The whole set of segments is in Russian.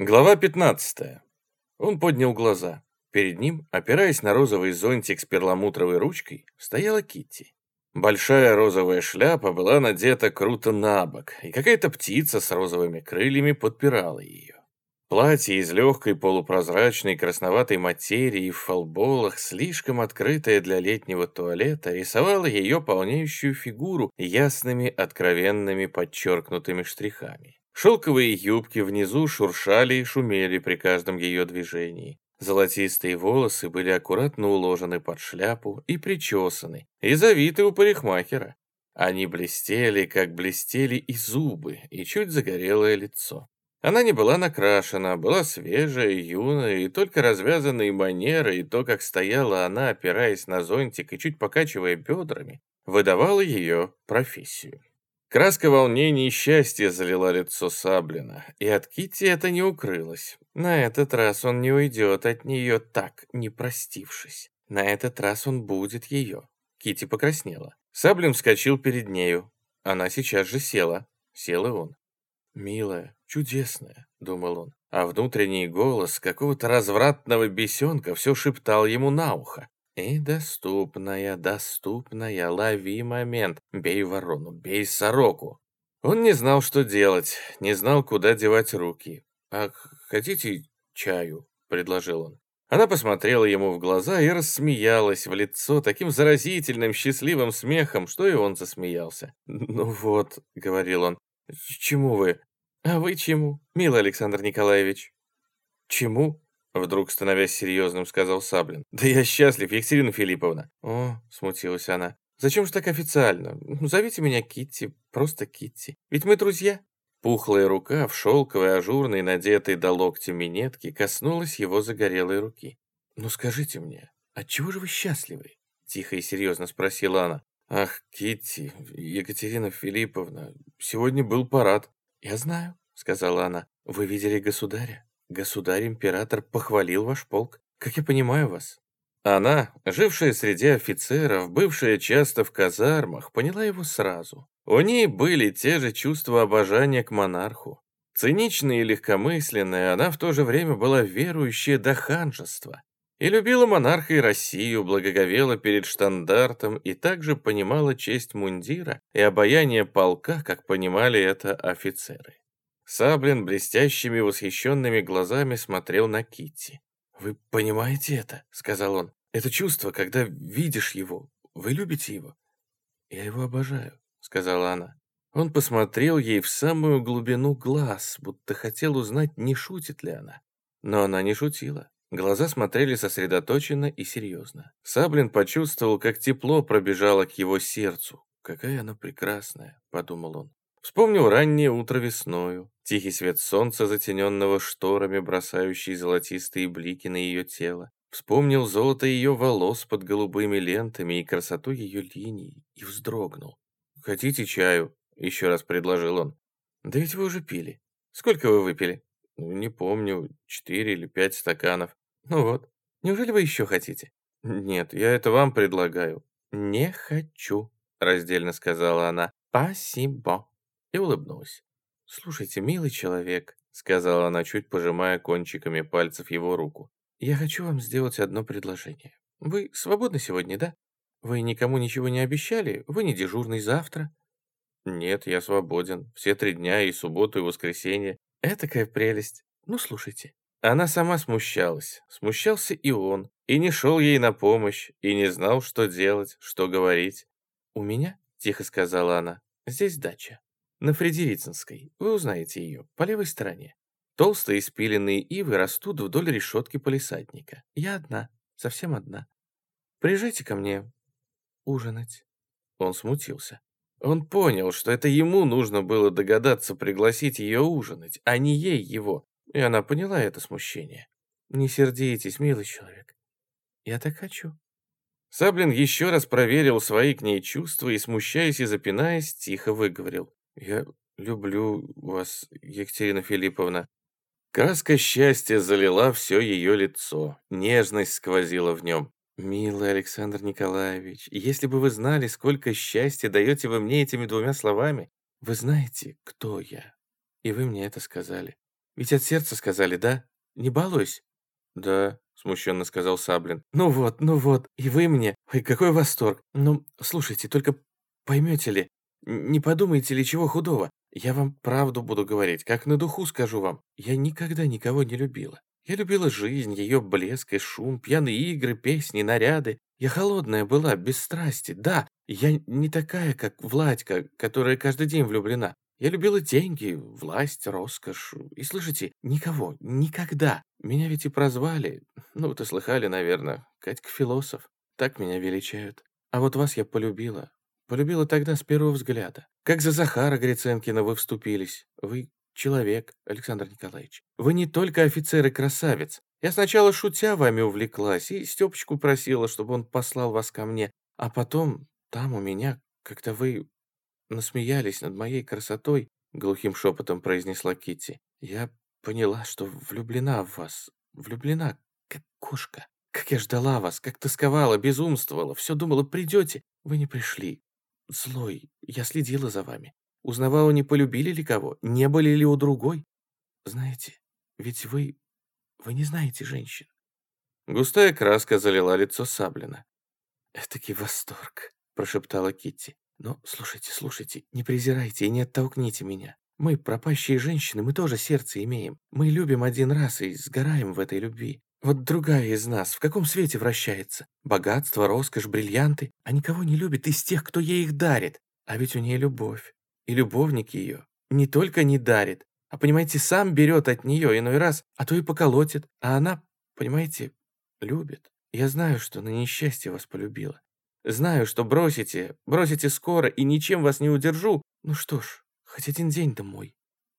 Глава 15. Он поднял глаза. Перед ним, опираясь на розовый зонтик с перламутровой ручкой, стояла Китти. Большая розовая шляпа была надета круто на бок, и какая-то птица с розовыми крыльями подпирала ее. Платье из легкой полупрозрачной красноватой материи в фолболах, слишком открытое для летнего туалета, рисовало ее полнеющую фигуру ясными, откровенными, подчеркнутыми штрихами. Шелковые юбки внизу шуршали и шумели при каждом ее движении. Золотистые волосы были аккуратно уложены под шляпу и причесаны, и завиты у парикмахера. Они блестели, как блестели и зубы, и чуть загорелое лицо. Она не была накрашена, была свежая, юная, и только развязанные манеры, и то, как стояла она, опираясь на зонтик и чуть покачивая бедрами, выдавало ее профессию. Краска волнения и счастья залила лицо Саблина, и от Кити это не укрылось. На этот раз он не уйдет от нее так, не простившись. На этот раз он будет ее. Кити покраснела. Саблин вскочил перед нею. Она сейчас же села. Сел и он. «Милая, чудесная», — думал он. А внутренний голос какого-то развратного бесенка все шептал ему на ухо. «И доступная, доступная, лови момент, бей ворону, бей сороку». Он не знал, что делать, не знал, куда девать руки. «А хотите чаю?» — предложил он. Она посмотрела ему в глаза и рассмеялась в лицо таким заразительным, счастливым смехом, что и он засмеялся. «Ну вот», — говорил он, — «чему вы? «А вы чему, милый Александр Николаевич?» «Чему?» — вдруг становясь серьезным, сказал Саблин. «Да я счастлив, Екатерина Филипповна!» «О!» — смутилась она. «Зачем же так официально? Ну, зовите меня Китти, просто Китти. Ведь мы друзья». Пухлая рука в шелковой, ажурной, надетой до локтя минетки коснулась его загорелой руки. «Ну скажите мне, отчего же вы счастливы?» Тихо и серьезно спросила она. «Ах, Китти, Екатерина Филипповна, сегодня был парад. «Я знаю», — сказала она. «Вы видели государя? Государь-император похвалил ваш полк. Как я понимаю вас?» Она, жившая среди офицеров, бывшая часто в казармах, поняла его сразу. У ней были те же чувства обожания к монарху. Циничная и легкомысленная, она в то же время была верующая до ханжества. И любила монарха и Россию, благоговела перед штандартом и также понимала честь мундира и обаяние полка, как понимали это офицеры. Саблин блестящими восхищенными глазами смотрел на Китти. «Вы понимаете это?» — сказал он. «Это чувство, когда видишь его. Вы любите его?» «Я его обожаю», — сказала она. Он посмотрел ей в самую глубину глаз, будто хотел узнать, не шутит ли она. Но она не шутила. Глаза смотрели сосредоточенно и серьезно. Саблин почувствовал, как тепло пробежало к его сердцу. «Какая она прекрасная», — подумал он. Вспомнил раннее утро весною, тихий свет солнца, затененного шторами, бросающий золотистые блики на ее тело. Вспомнил золото ее волос под голубыми лентами и красоту ее линий, и вздрогнул. «Хотите чаю?» — еще раз предложил он. «Да ведь вы уже пили. Сколько вы выпили?» «Не помню, четыре или пять стаканов». Ну вот, неужели вы еще хотите? Нет, я это вам предлагаю. Не хочу, раздельно сказала она. Спасибо. И улыбнулась. Слушайте, милый человек, сказала она, чуть пожимая кончиками пальцев его руку. Я хочу вам сделать одно предложение. Вы свободны сегодня, да? Вы никому ничего не обещали? Вы не дежурный завтра? Нет, я свободен. Все три дня, и субботу, и воскресенье. Этакая прелесть. Ну, слушайте. Она сама смущалась, смущался и он, и не шел ей на помощь, и не знал, что делать, что говорить. «У меня», — тихо сказала она, — «здесь дача. На Фредерицинской. Вы узнаете ее, по левой стороне. Толстые спиленные ивы растут вдоль решетки полисадника. Я одна, совсем одна. Приезжайте ко мне ужинать». Он смутился. Он понял, что это ему нужно было догадаться пригласить ее ужинать, а не ей его. И она поняла это смущение. «Не сердитесь, милый человек. Я так хочу». Саблин еще раз проверил свои к ней чувства и, смущаясь и запинаясь, тихо выговорил. «Я люблю вас, Екатерина Филипповна». Краска счастья залила все ее лицо, нежность сквозила в нем. «Милый Александр Николаевич, если бы вы знали, сколько счастья даете вы мне этими двумя словами, вы знаете, кто я, и вы мне это сказали. Ведь от сердца сказали, да? Не балуюсь?» «Да», — смущенно сказал Саблин. «Ну вот, ну вот, и вы мне. Ой, какой восторг. Ну, слушайте, только поймете ли, не подумайте ли чего худого. Я вам правду буду говорить, как на духу скажу вам. Я никогда никого не любила. Я любила жизнь, ее блеск и шум, пьяные игры, песни, наряды. Я холодная была, без страсти. Да, я не такая, как Владька, которая каждый день влюблена. Я любила деньги, власть, роскошь. И слышите, никого, никогда. Меня ведь и прозвали. Ну, вы слыхали, наверное. Катька-философ. Так меня величают. А вот вас я полюбила. Полюбила тогда с первого взгляда. Как за Захара Гриценкина вы вступились. Вы человек, Александр Николаевич. Вы не только офицер и красавец. Я сначала шутя вами увлеклась и Степочку просила, чтобы он послал вас ко мне. А потом, там у меня, когда вы насмеялись над моей красотой, глухим шепотом произнесла Кити. Я поняла, что влюблена в вас. Влюблена, как кошка. Как я ждала вас, как тосковала, безумствовала. Все думала, придете. Вы не пришли. Злой, я следила за вами. Узнавала, не полюбили ли кого, не были ли у другой. Знаете, ведь вы... вы не знаете женщин. Густая краска залила лицо Саблина. «Этакий восторг», — прошептала Китти. «Но слушайте, слушайте, не презирайте и не оттолкните меня. Мы, пропащие женщины, мы тоже сердце имеем. Мы любим один раз и сгораем в этой любви. Вот другая из нас в каком свете вращается? Богатство, роскошь, бриллианты. А никого не любит из тех, кто ей их дарит. А ведь у нее любовь. И любовник ее не только не дарит, а, понимаете, сам берет от нее иной раз, а то и поколотит. А она, понимаете, любит. Я знаю, что на несчастье вас полюбила. Знаю, что бросите, бросите скоро и ничем вас не удержу. Ну что ж, хоть один день домой.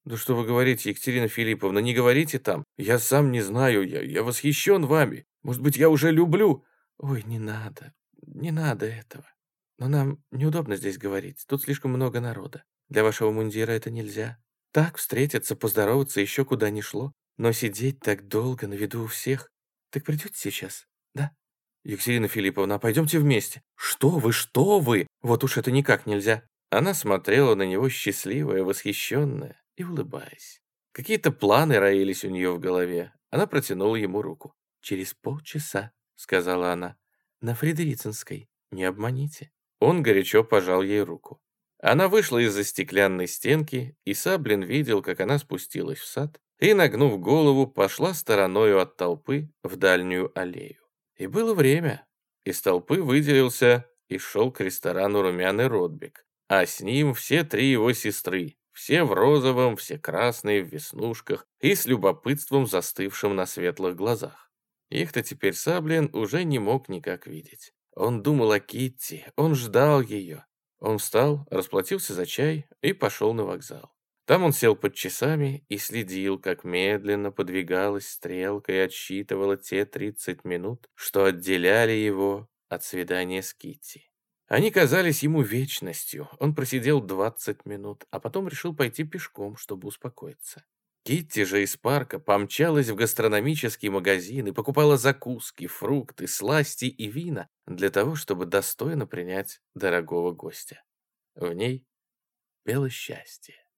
«Да что вы говорите, Екатерина Филипповна, не говорите там. Я сам не знаю, я, я восхищен вами. Может быть, я уже люблю...» «Ой, не надо, не надо этого. Но нам неудобно здесь говорить, тут слишком много народа. Для вашего мундира это нельзя. Так встретиться, поздороваться еще куда ни шло. Но сидеть так долго на виду у всех... Так придете сейчас, да?» «Екатерина Филипповна, а пойдемте вместе». «Что вы, что вы? Вот уж это никак нельзя». Она смотрела на него счастливая, восхищенная и улыбаясь. Какие-то планы роились у нее в голове. Она протянула ему руку. «Через полчаса», — сказала она, — «на Фредерицинской. Не обманите». Он горячо пожал ей руку. Она вышла из-за стеклянной стенки, и Саблин видел, как она спустилась в сад и, нагнув голову, пошла стороною от толпы в дальнюю аллею. И было время. Из толпы выделился и шел к ресторану «Румяный Ротбик», а с ним все три его сестры, все в розовом, все красные, в веснушках и с любопытством застывшим на светлых глазах. Их-то теперь Саблин уже не мог никак видеть. Он думал о Китти, он ждал ее. Он встал, расплатился за чай и пошел на вокзал. Там он сел под часами и следил, как медленно подвигалась стрелка и отсчитывала те 30 минут, что отделяли его от свидания с Китти. Они казались ему вечностью. Он просидел 20 минут, а потом решил пойти пешком, чтобы успокоиться. Китти же из парка помчалась в гастрономический магазин и покупала закуски, фрукты, сласти и вина для того, чтобы достойно принять дорогого гостя. В ней пело счастье.